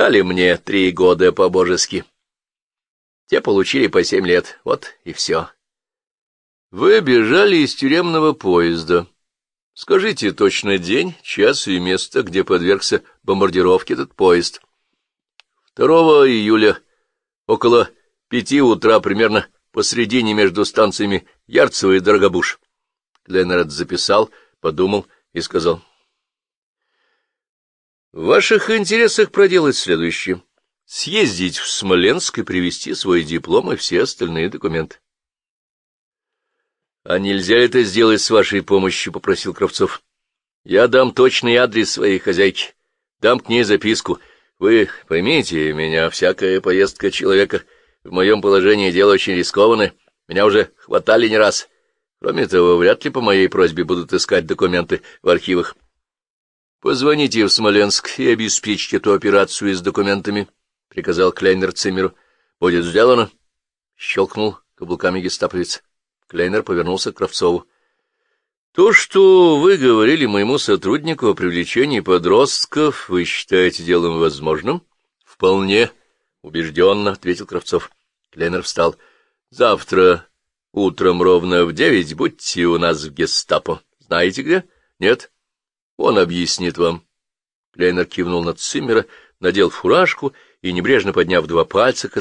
Дали мне три года по-божески. Те получили по семь лет. Вот и все. Вы бежали из тюремного поезда. Скажите точно день, час и место, где подвергся бомбардировке этот поезд. 2 июля около пяти утра примерно посредине между станциями Ярцево и Дорогобуш. Ленард записал, подумал и сказал. — В ваших интересах проделать следующее. Съездить в Смоленск и привезти свой диплом и все остальные документы. — А нельзя это сделать с вашей помощью? — попросил Кравцов. — Я дам точный адрес своей хозяйки, дам к ней записку. Вы поймите меня, всякая поездка человека в моем положении дело очень рискованное. Меня уже хватали не раз. Кроме того, вряд ли по моей просьбе будут искать документы в архивах. Позвоните в Смоленск и обеспечьте эту операцию с документами, — приказал Клейнер Циммеру. — Будет сделано. Щелкнул каблуками гестаповец. Клейнер повернулся к Кравцову. — То, что вы говорили моему сотруднику о привлечении подростков, вы считаете делом возможным? — Вполне, — убежденно ответил Кравцов. Клейнер встал. — Завтра Утром ровно в девять будьте у нас в гестапо. Знаете где? Нет? Он объяснит вам. Клейнер кивнул на Циммера, надел фуражку и, небрежно подняв два пальца к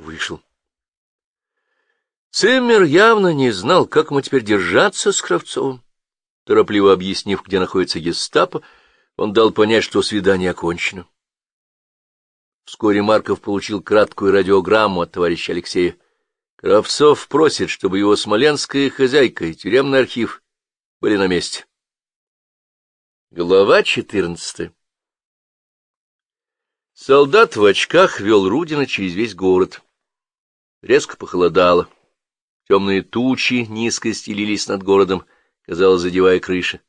вышел. Циммер явно не знал, как ему теперь держаться с Кравцовым. Торопливо объяснив, где находится гестапо, он дал понять, что свидание окончено. Вскоре Марков получил краткую радиограмму от товарища Алексея. Кравцов просит, чтобы его смоленская хозяйка и тюремный архив были на месте. Глава четырнадцатая Солдат в очках вел Рудина через весь город. Резко похолодало. Темные тучи низко стелились над городом, казалось, задевая крыши.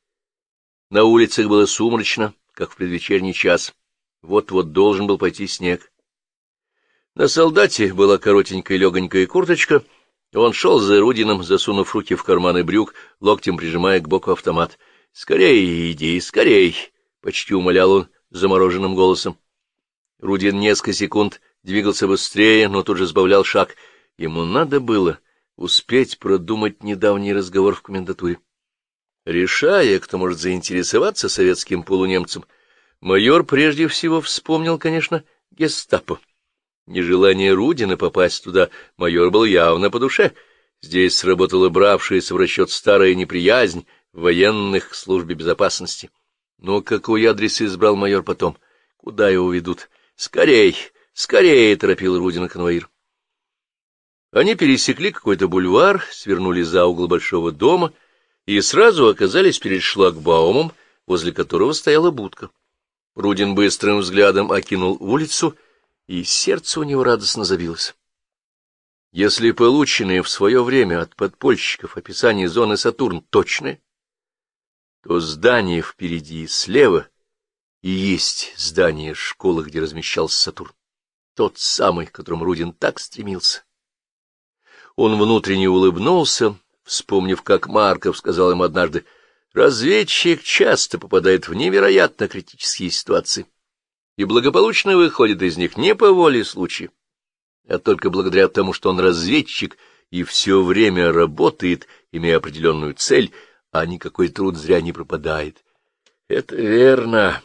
На улицах было сумрачно, как в предвечерний час. Вот-вот должен был пойти снег. На солдате была коротенькая легонькая курточка, он шел за Рудином, засунув руки в карманы брюк, локтем прижимая к боку автомат. — Скорей иди, скорей! — почти умолял он замороженным голосом. Рудин несколько секунд двигался быстрее, но тут же сбавлял шаг. Ему надо было успеть продумать недавний разговор в комендатуре. Решая, кто может заинтересоваться советским полунемцем, майор прежде всего вспомнил, конечно, гестапо. Нежелание Рудина попасть туда майор был явно по душе. Здесь сработала бравшаяся в расчет старая неприязнь военных службе безопасности. Но какой адрес избрал майор потом? Куда его ведут? Скорей, скорее, — торопил Рудина конвоир. Они пересекли какой-то бульвар, свернули за угол большого дома и сразу оказались перед шлагбаумом, возле которого стояла будка. Рудин быстрым взглядом окинул улицу — и сердце у него радостно забилось. Если полученные в свое время от подпольщиков описание зоны Сатурн точны, то здание впереди слева и есть здание школы, где размещался Сатурн. Тот самый, к которому Рудин так стремился. Он внутренне улыбнулся, вспомнив, как Марков сказал ему однажды, «Разведчик часто попадает в невероятно критические ситуации» и благополучно выходит из них не по воле случая, а только благодаря тому, что он разведчик и все время работает, имея определенную цель, а никакой труд зря не пропадает. Это верно.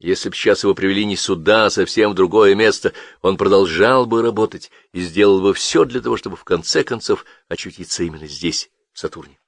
Если б сейчас его привели не сюда, а совсем в другое место, он продолжал бы работать и сделал бы все для того, чтобы в конце концов очутиться именно здесь, в Сатурне.